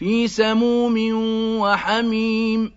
في سموم وحميم